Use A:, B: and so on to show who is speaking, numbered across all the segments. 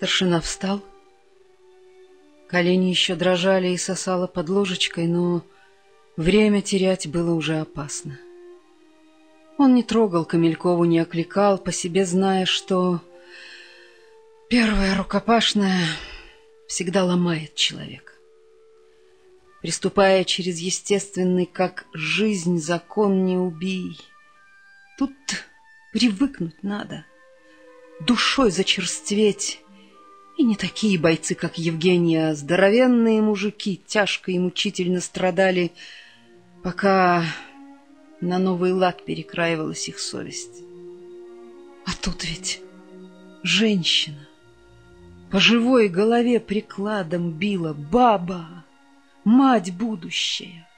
A: Старшина встал. Колени еще дрожали и сосало под ложечкой, но время терять было уже опасно. Он не трогал Камелькову, не окликал, по себе зная, что первая рукопашная всегда ломает человека. Приступая через естественный, как жизнь, закон не убий. Тут привыкнуть надо, душой зачерстветь, и не такие бойцы, как Евгения, здоровенные мужики тяжко и мучительно страдали, пока на новый лад перекраивалась их совесть. А тут ведь женщина по живой голове прикладом била баба, мать будущая,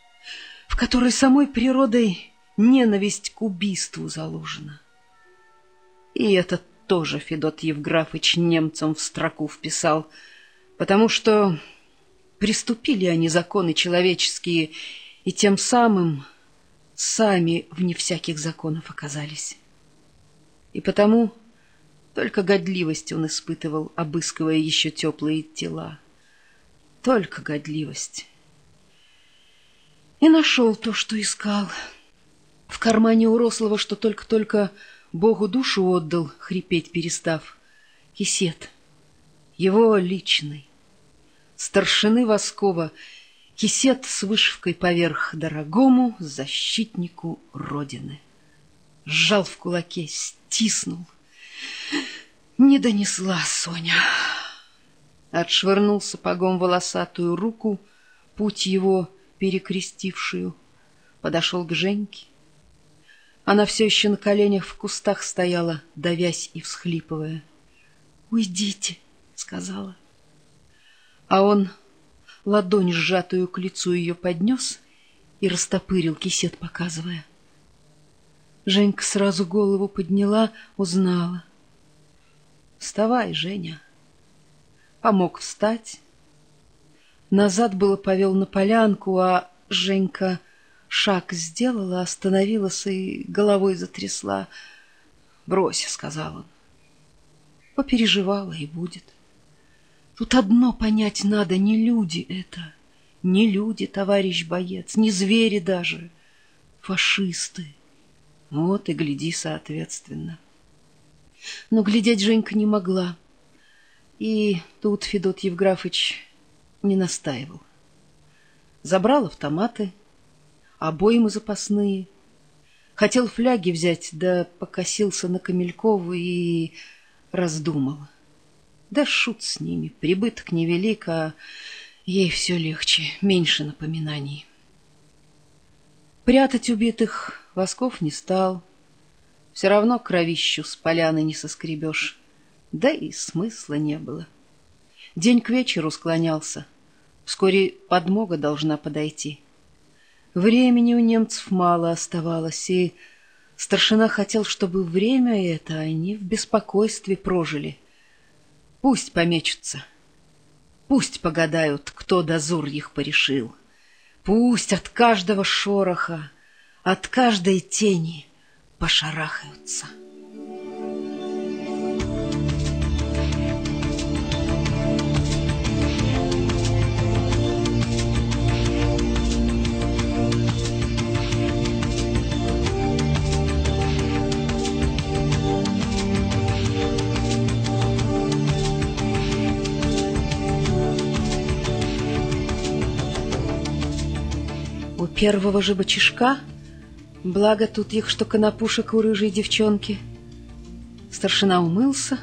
A: в которой самой природой ненависть к убийству заложена. И этот тоже Федот Евграфыч немцам в строку вписал, потому что приступили они законы человеческие, и тем самым сами вне всяких законов оказались. И потому только годливость он испытывал, обыскивая еще теплые тела. Только годливость. И нашел то, что искал. В кармане у рослого, что только-только Богу душу отдал, хрипеть перестав. Кисет, его личный. Старшины Воскова, кисет с вышивкой поверх дорогому защитнику Родины. Сжал в кулаке, стиснул. Не донесла Соня. Отшвырнул сапогом волосатую руку, путь его перекрестившую. Подошел к Женьке, она все еще на коленях в кустах стояла, давясь и всхлипывая. «Уйдите», — сказала. А он ладонь, сжатую к лицу ее, поднес и растопырил кисет, показывая. Женька сразу голову подняла, узнала. «Вставай, Женя!» Помог встать. Назад было повел на полянку, а Женька Шаг сделала, остановилась и головой затрясла. «Брось», — сказал он. Попереживала и будет. Тут одно понять надо, не люди это, не люди, товарищ боец, не звери даже, фашисты. Вот и гляди соответственно. Но глядеть Женька не могла. И тут Федот Евграфыч не настаивал. Забрал автоматы, обоймы запасные. Хотел фляги взять, да покосился на Камелькову и раздумал. Да шут с ними, прибыток невелик, а ей все легче, меньше напоминаний. Прятать убитых Восков не стал. Все равно кровищу с поляны не соскребешь. Да и смысла не было. День к вечеру склонялся. Вскоре подмога должна подойти. Времени у немцев мало оставалось, и старшина хотел, чтобы время это они в беспокойстве прожили. Пусть помечутся, пусть погадают, кто дозор их порешил. Пусть от каждого шороха, от каждой тени пошарахаются. Первого же бочишка, благо тут их, что конопушек у рыжей девчонки. Старшина умылся,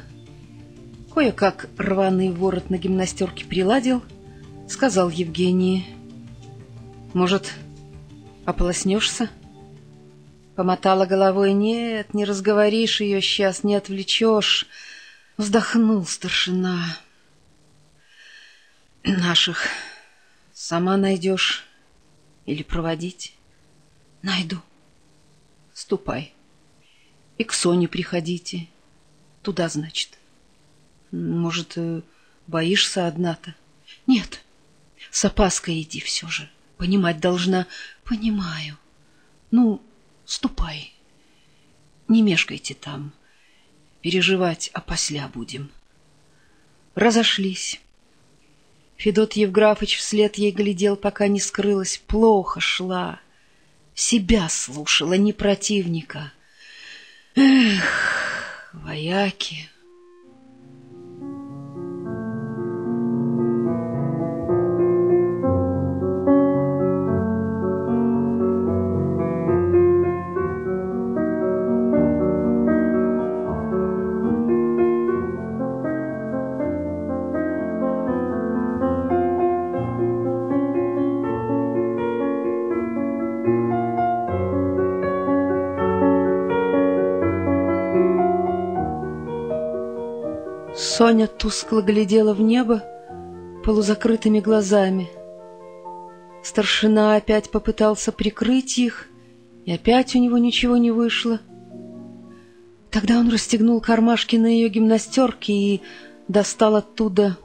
A: кое-как рваный ворот на гимнастерке приладил, сказал Евгении, «Может, ополоснешься?» Помотала головой, «Нет, не разговоришь ее сейчас, не отвлечешь». Вздохнул старшина. «Наших сама найдешь». Или проводить? Найду. Ступай. И к Соне приходите. Туда, значит. Может, э, боишься одна-то? Нет. С опаской иди все же. Понимать должна. Понимаю. Ну, ступай. Не мешкайте там. Переживать опосля будем. разошлись. Федот Евграфович вслед ей глядел, пока не скрылась. Плохо шла. Себя слушала, не противника. Эх, вояки... Соня тускло глядела в небо полузакрытыми глазами. Старшина опять попытался прикрыть их, и опять у него ничего не вышло. Тогда он расстегнул кармашки на ее гимнастерке и достал оттуда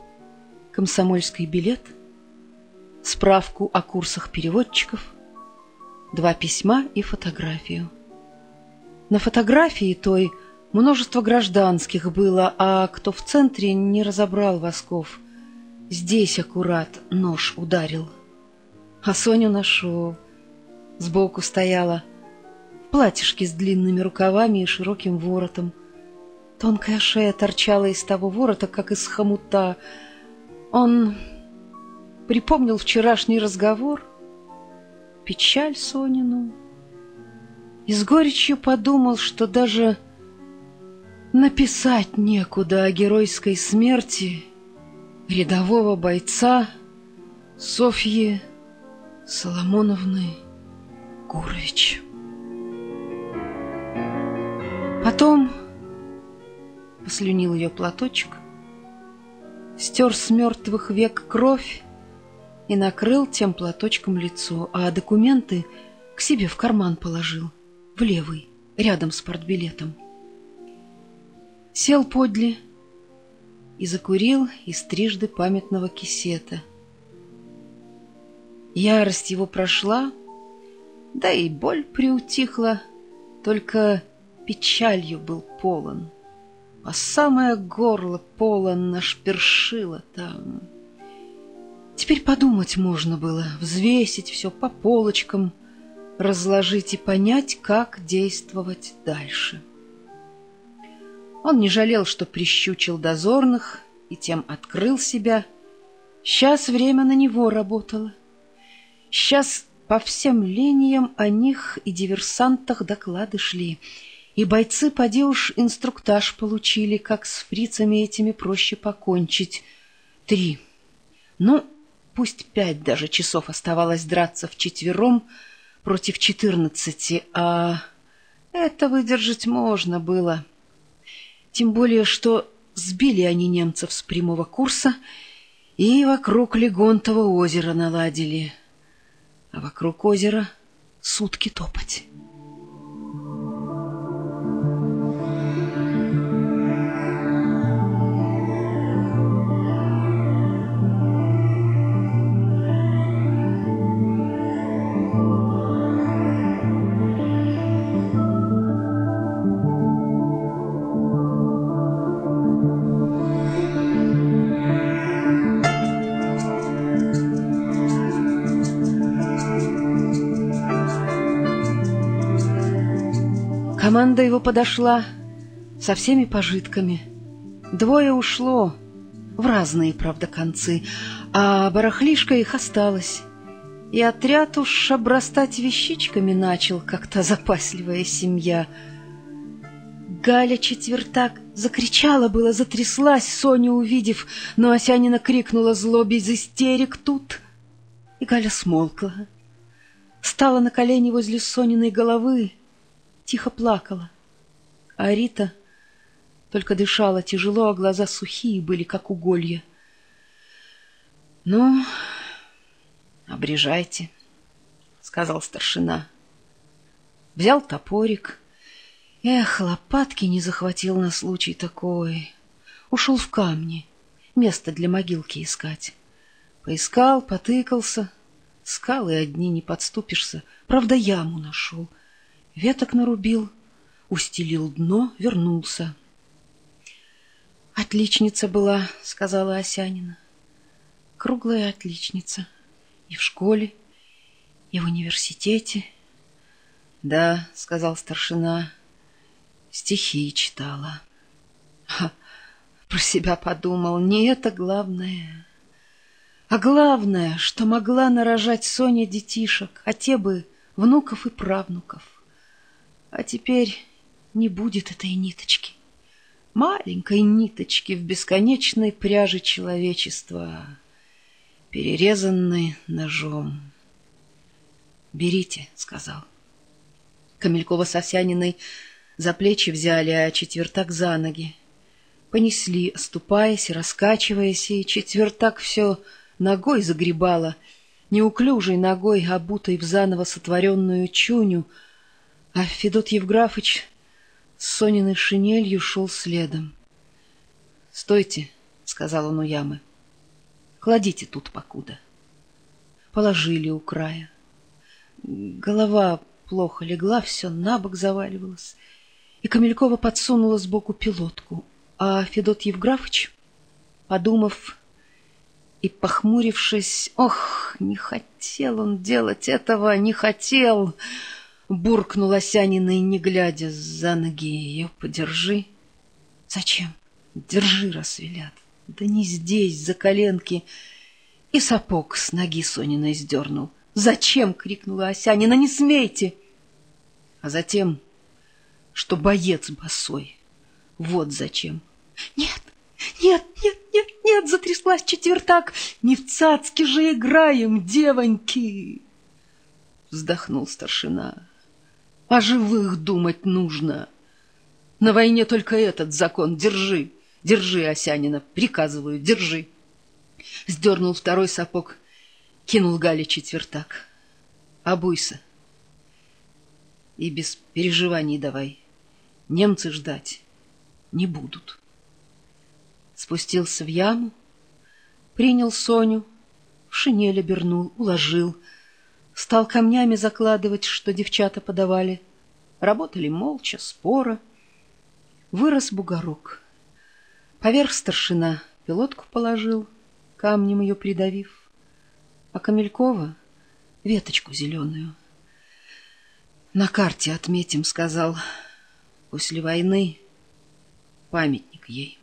A: комсомольский билет, справку о курсах переводчиков, два письма и фотографию. На фотографии той – Множество гражданских было, а кто в центре, не разобрал восков. Здесь аккурат нож ударил. А Соню нашел. Сбоку стояла в платьишке с длинными рукавами и широким воротом. Тонкая шея торчала из того ворота, как из хомута. Он припомнил вчерашний разговор, печаль Сонину, и с горечью подумал, что даже Написать некуда о геройской смерти рядового бойца Софьи Соломоновны Гурович. Потом послюнил ее платочек, стер с мертвых век кровь и накрыл тем платочком лицо, а документы к себе в карман положил, в левый, рядом с портбилетом сел подле и закурил из трижды памятного кисета. Ярость его прошла, да и боль приутихла, только печалью был полон. А самое горло полон наш першило там. Теперь подумать можно было, взвесить все по полочкам, разложить и понять, как действовать дальше. Он не жалел, что прищучил дозорных и тем открыл себя. Сейчас время на него работало. Сейчас по всем линиям о них и диверсантах доклады шли. И бойцы, поди уж, инструктаж получили, как с фрицами этими проще покончить. Три. Ну, пусть пять даже часов оставалось драться вчетвером против четырнадцати, а это выдержать можно было. Тем более, что сбили они немцев с прямого курса и вокруг Легонтова озера наладили. А вокруг озера сутки топать. Команда его подошла со всеми пожитками. Двое ушло, в разные, правда, концы, а барахлишка их осталось. И отряд уж обрастать вещичками начал, как-то запасливая семья. Галя четвертак закричала было, затряслась, Соню увидев, но Осянина крикнула зло без истерик тут. И Галя смолкла, стала на колени возле Сониной головы, тихо плакала. А Рита только дышала тяжело, а глаза сухие были, как уголья. — Ну, обрежайте, — сказал старшина. Взял топорик. Эх, лопатки не захватил на случай такой. Ушел в камни, место для могилки искать. Поискал, потыкался. Скалы одни не подступишься. Правда, яму нашел — Веток нарубил, устелил дно, вернулся. Отличница была, сказала Осянина. Круглая отличница. И в школе, и в университете. Да, сказал старшина, стихи читала. Про себя подумал, не это главное. А главное, что могла нарожать Соня детишек, а те бы внуков и правнуков. А теперь не будет этой ниточки. Маленькой ниточки в бесконечной пряже человечества, перерезанной ножом. «Берите», — сказал. Камелькова с Овсяниной за плечи взяли, а четвертак за ноги. Понесли, оступаясь и раскачиваясь, и четвертак все ногой загребала, неуклюжей ногой, обутой в заново сотворенную чуню, а Федот Евграфыч с Сониной шинелью шел следом. — Стойте, — сказал он у ямы, — кладите тут покуда. Положили у края. Голова плохо легла, все на бок заваливалось, и Камелькова подсунула сбоку пилотку, а Федот Евграфыч, подумав и похмурившись, ох, не хотел он делать этого, не хотел, буркнул Осяниной, не глядя за ноги ее, подержи. Зачем? Держи, раз велят. Да не здесь, за коленки. И сапог с ноги Сониной сдернул. «Зачем?» — крикнула Осянина. «Не смейте!» А затем, что боец босой. Вот зачем. «Нет, нет, нет, нет, нет!» — затряслась четвертак. «Не в цацки же играем, девоньки!» Вздохнул старшина. О живых думать нужно. На войне только этот закон. Держи, держи, Осянина, приказываю, держи. Сдернул второй сапог, кинул Гале четвертак. Обуйся. И без переживаний давай. Немцы ждать не будут. Спустился в яму, принял Соню, в шинель обернул, уложил — Стал камнями закладывать, что девчата подавали. Работали молча, споро. Вырос бугорок. Поверх старшина пилотку положил, камнем ее придавив, а Камелькова — веточку зеленую. На карте отметим, сказал, после войны памятник ей.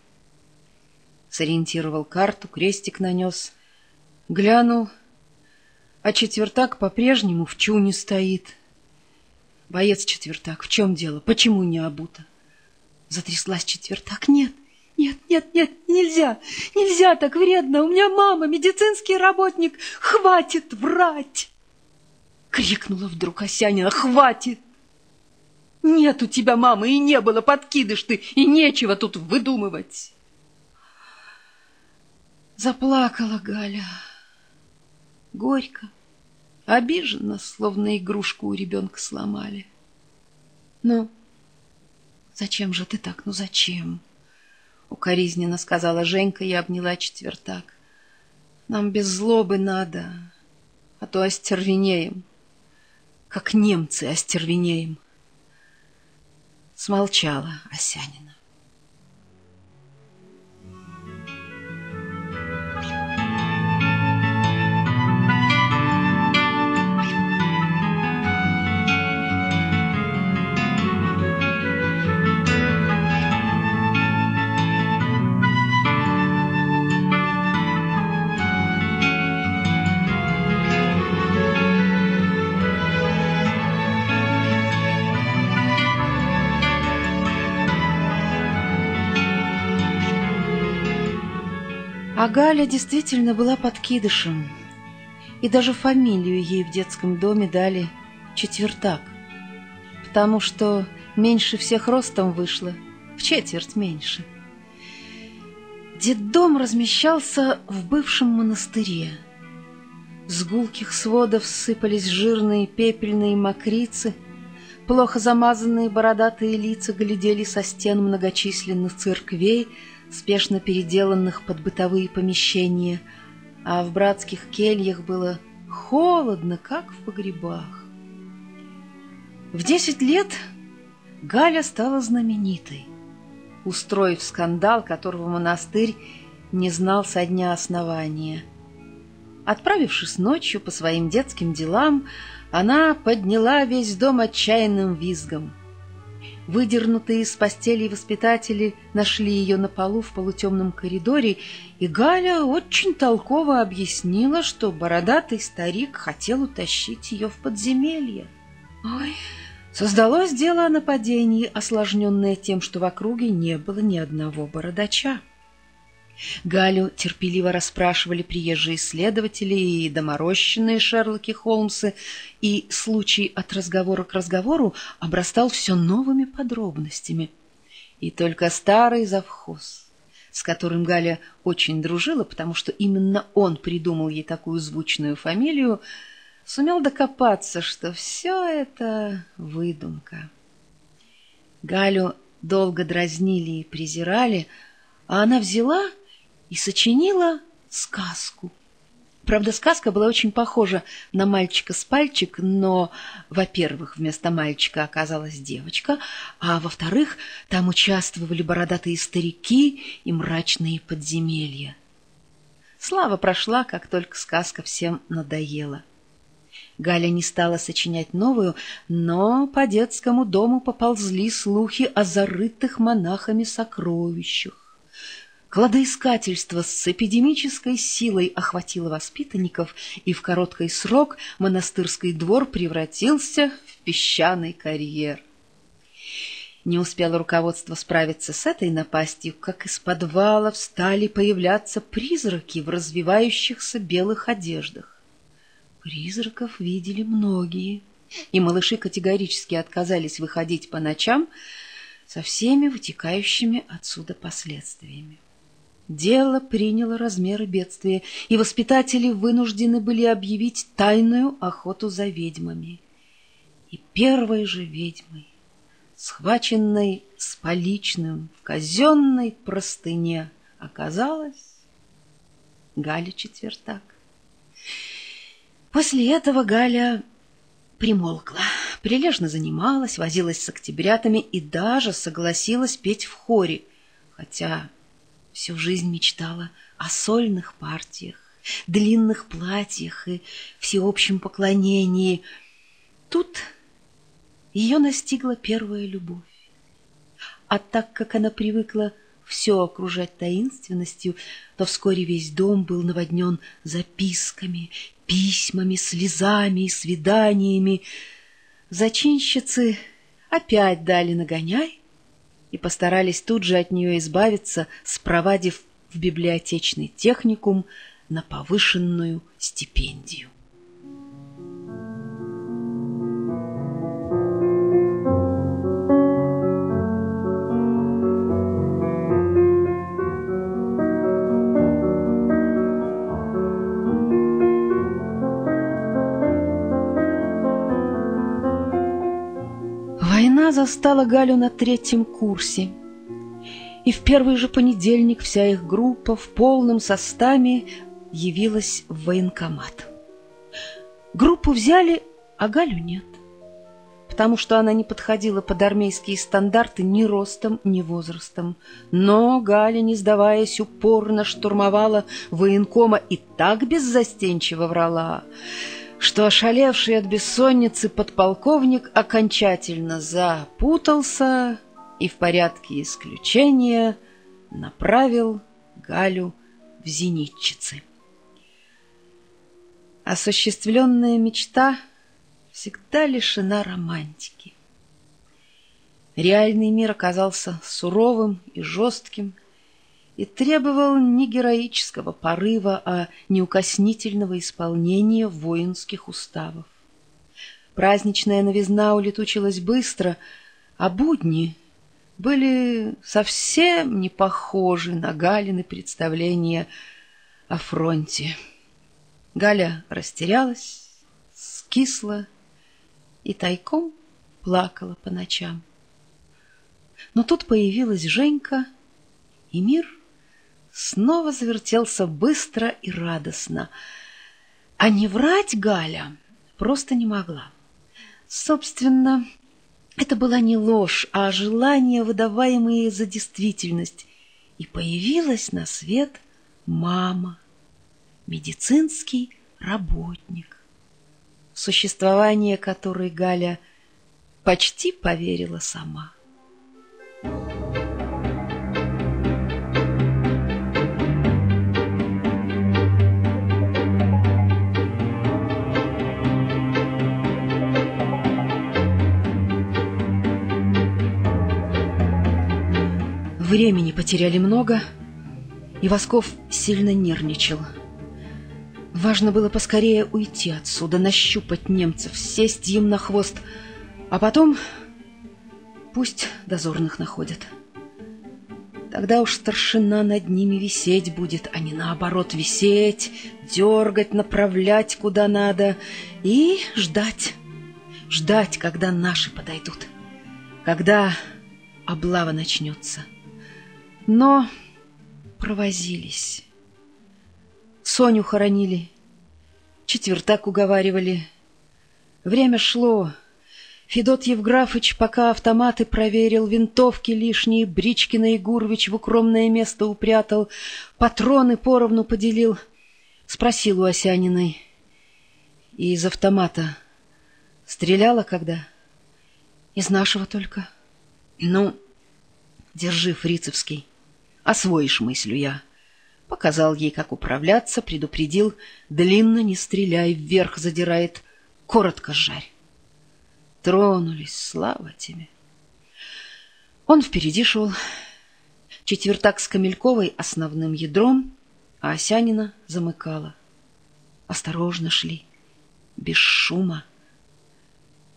A: Сориентировал карту, крестик нанес, глянул — а четвертак по-прежнему в чуне стоит. Боец четвертак, в чем дело? Почему не обута? Затряслась четвертак. Нет, нет, нет, нет, нельзя, нельзя так вредно. У меня мама, медицинский работник. Хватит врать! Крикнула вдруг Осянина. Хватит! Нет у тебя мамы и не было, подкидыш ты, и нечего тут выдумывать. Заплакала Галя горько, обиженно, словно игрушку у ребенка сломали. «Ну, зачем же ты так? Ну, зачем?» Укоризненно сказала Женька и обняла четвертак. «Нам без злобы надо, а то остервенеем, как немцы остервенеем». Смолчала Осянина. Галя действительно была подкидышем. И даже фамилию ей в детском доме дали четвертак. Потому что меньше всех ростом вышло, в четверть меньше. Детдом размещался в бывшем монастыре. С гулких сводов сыпались жирные пепельные мокрицы, плохо замазанные бородатые лица глядели со стен многочисленных церквей — спешно переделанных под бытовые помещения, а в братских кельях было холодно, как в погребах. В десять лет Галя стала знаменитой. устроив скандал, которого монастырь не знал со дня основания. Отправившись ночью по своим детским делам, она подняла весь дом отчаянным визгом. Выдернутые из постели воспитатели нашли ее на полу в полутемном коридоре, и Галя очень толково объяснила, что бородатый старик хотел утащить ее в подземелье. Ой, создалось дело о нападении, осложненное тем, что в округе не было ни одного бородача. Галю терпеливо расспрашивали приезжие следователи и доморощенные Шерлоки Холмсы, и случай от разговора к разговору обрастал все новыми подробностями. И только старый завхоз, с которым Галя очень дружила, потому что именно он придумал ей такую звучную фамилию, сумел докопаться, что все это выдумка. Галю долго дразнили и презирали, а она взяла и сочинила сказку. Правда, сказка была очень похожа на мальчика с пальчик, но, во-первых, вместо мальчика оказалась девочка, а во-вторых, там участвовали бородатые старики и мрачные подземелья. Слава прошла, как только сказка всем надоела. Галя не стала сочинять новую, но по детскому дому поползли слухи о зарытых монахами сокровищах. Кладоискательство с эпидемической силой охватило воспитанников, и в короткий срок монастырский двор превратился в песчаный карьер. Не успело руководство справиться с этой напастью, как из подвалов стали появляться призраки в развивающихся белых одеждах. Призраков видели многие, и малыши категорически отказались выходить по ночам со всеми вытекающими отсюда последствиями. Дело приняло размеры бедствия, и воспитатели вынуждены были объявить тайную охоту за ведьмами. И первой же ведьмой, схваченной с поличным в казенной простыне, оказалась Галя Четвертак. После этого Галя примолкла, прилежно занималась, возилась с октябрятами и даже согласилась петь в хоре, хотя Всю жизнь мечтала о сольных партиях, длинных платьях и всеобщем поклонении. Тут ее настигла первая любовь. А так как она привыкла все окружать таинственностью, то вскоре весь дом был наводнен записками, письмами, слезами и свиданиями. Зачинщицы опять дали нагоняй, и постарались тут же от нее избавиться, спровадив в библиотечный техникум на повышенную стипендию. Застала Галю на третьем курсе. И в первый же понедельник вся их группа в полном составе явилась в военкомат. Группу взяли, а Галю нет, потому что она не подходила под армейские стандарты ни ростом, ни возрастом. Но Галя, не сдаваясь, упорно штурмовала военкома и так беззастенчиво врала — что ошалевший от бессонницы подполковник окончательно запутался и в порядке исключения направил Галю в зенитчицы. Осуществленная мечта всегда лишена романтики. Реальный мир оказался суровым и жестким, и требовал не героического порыва, а неукоснительного исполнения воинских уставов. Праздничная новизна улетучилась быстро, а будни были совсем не похожи на Галины представления о фронте. Галя растерялась, скисла и тайком плакала по ночам. Но тут появилась Женька, и мир — снова завертелся быстро и радостно. А не врать Галя просто не могла. Собственно, Это была не ложь, а желание, выдаваемое за действительность. И появилась на свет мама, медицинский работник, существование которой Галя почти поверила сама. Времени потеряли много, и Восков сильно нервничал. Важно было поскорее уйти отсюда, нащупать немцев, сесть им на хвост, а потом пусть дозорных находят. Тогда уж старшина над ними висеть будет, а не наоборот висеть, дергать, направлять куда надо и ждать. Ждать, когда наши подойдут, когда облава начнется. Но провозились. Соню хоронили, четвертак уговаривали. Время шло. Федот Евграфыч пока автоматы проверил, винтовки лишние, Бричкина и Гурвич в укромное место упрятал, патроны поровну поделил. Спросил у Осяниной. И из автомата стреляла когда? Из нашего только. Ну, держи, фрицевский. Освоишь, мыслю я. Показал ей, как управляться, предупредил. Длинно не стреляй, вверх задирает, коротко жарь. Тронулись, слава тебе. Он впереди шел. Четвертак с Камельковой основным ядром, а Осянина замыкала. Осторожно шли, без шума.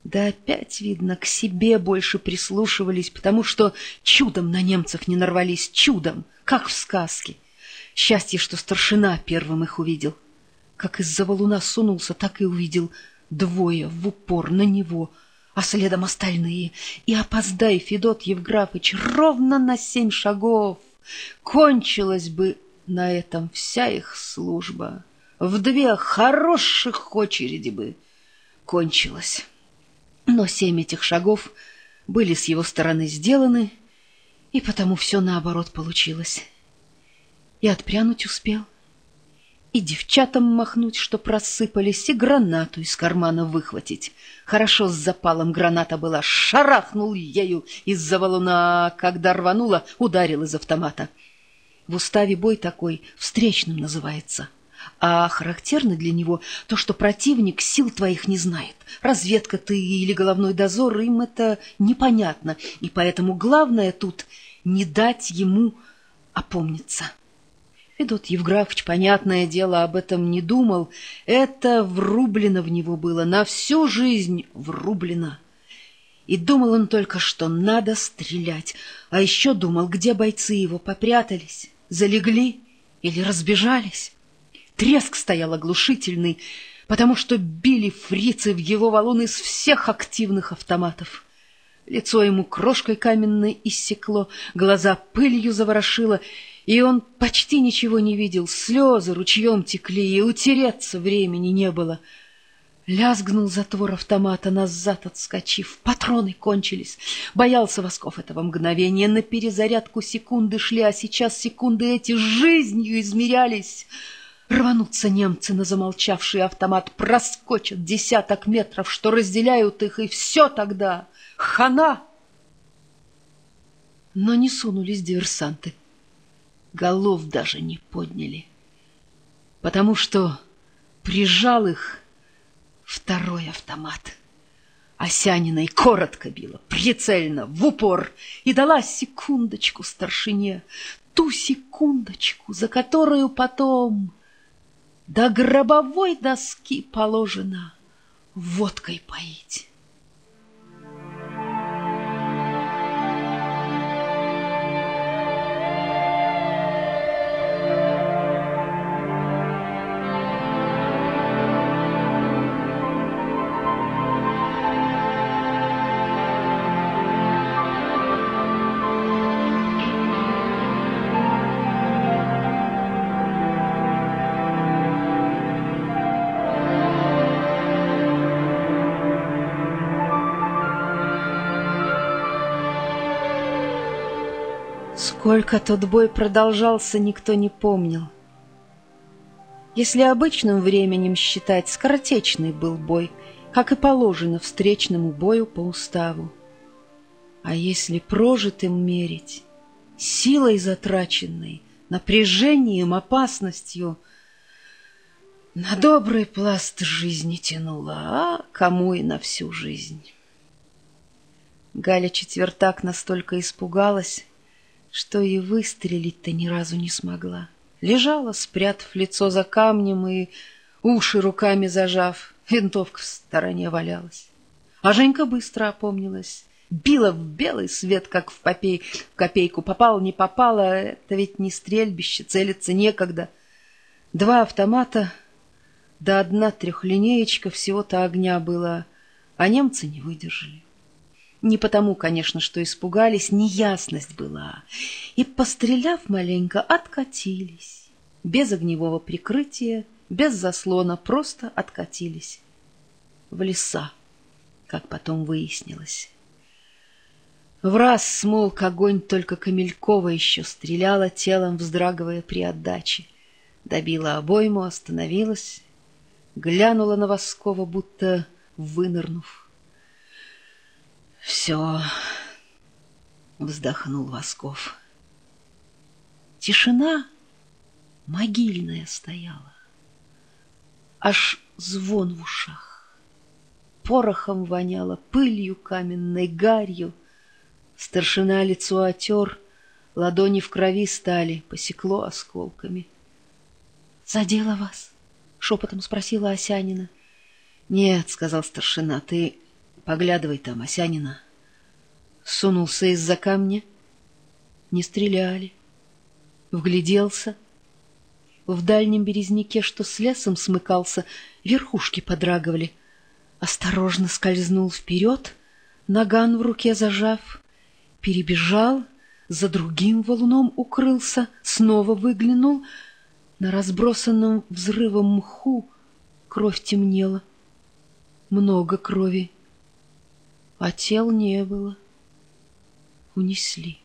A: Да опять, видно, к себе больше прислушивались, потому что чудом на немцев не нарвались, чудом, как в сказке. Счастье, что старшина первым их увидел. Как из-за валуна сунулся, так и увидел двое в упор на него, а следом остальные. И опоздай, Федот Евграфыч, ровно на семь шагов. Кончилась бы на этом вся их служба. В две хороших очереди бы кончилась. Но семь этих шагов были с его стороны сделаны, и потому все наоборот получилось. И отпрянуть успел, и девчатам махнуть, что просыпались, и гранату из кармана выхватить. Хорошо с запалом граната была, шарахнул ею из-за валуна, когда рванула, ударил из автомата. В уставе бой такой встречным называется — а характерно для него то, что противник сил твоих не знает. Разведка ты или головной дозор, им это непонятно, и поэтому главное тут не дать ему опомниться. Федот Евграфович, понятное дело, об этом не думал. Это врублено в него было, на всю жизнь врублено. И думал он только, что надо стрелять, а еще думал, где бойцы его попрятались, залегли или разбежались. Треск стоял оглушительный, потому что били фрицы в его валун из всех активных автоматов. Лицо ему крошкой каменной иссекло, глаза пылью заворошило, и он почти ничего не видел, слезы ручьем текли, и утереться времени не было. Лязгнул затвор автомата, назад отскочив. Патроны кончились. Боялся Восков этого мгновения. На перезарядку секунды шли, а сейчас секунды эти жизнью измерялись. Рванутся немцы на замолчавший автомат, проскочат десяток метров, что разделяют их, и все тогда хана. Но не сунулись диверсанты, голов даже не подняли, потому что прижал их второй автомат. Осяниной коротко била, прицельно, в упор, и дала секундочку старшине, ту секундочку, за которую потом до гробовой доски положено водкой поить. Сколько тот бой продолжался, никто не помнил. Если обычным временем считать, скоротечный был бой, как и положено встречному бою по уставу. А если прожитым мерить, силой затраченной, напряжением, опасностью, на добрый пласт жизни тянула, а кому и на всю жизнь. Галя Четвертак настолько испугалась, что и выстрелить-то ни разу не смогла. Лежала, спрятав лицо за камнем и уши руками зажав, винтовка в стороне валялась. А Женька быстро опомнилась. Била в белый свет, как в, попей... в копейку. Попала, не попала, это ведь не стрельбище, целиться некогда. Два автомата, да одна трехлинеечка, всего-то огня было, а немцы не выдержали. Не потому, конечно, что испугались, неясность была. И, постреляв маленько, откатились. Без огневого прикрытия, без заслона, просто откатились. В леса, как потом выяснилось. В раз смолк огонь, только Камелькова еще стреляла, телом вздрагивая при отдаче. Добила обойму, остановилась, глянула на Воскова, будто вынырнув. Все, вздохнул Восков. Тишина могильная стояла. Аж звон в ушах. Порохом воняло, пылью каменной, гарью. Старшина лицо отер, ладони в крови стали, посекло осколками. — Задела вас? — шепотом спросила Осянина. — Нет, — сказал старшина, — ты Поглядывай там, Осянина. Сунулся из-за камня. Не стреляли. Вгляделся. В дальнем березняке, что с лесом смыкался, верхушки подрагивали. Осторожно скользнул вперед, наган в руке зажав. Перебежал, за другим валуном укрылся, снова выглянул. На разбросанном взрывом мху кровь темнела. Много крови а тел не было. Унесли.